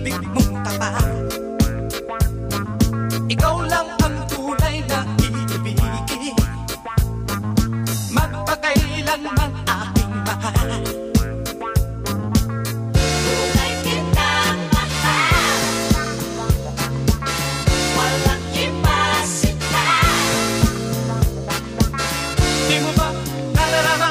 pag-ibig mong tapa Ikaw lang ang tunay na iibigin Magpakailan man aking mahal. Di mo ba nalalaman?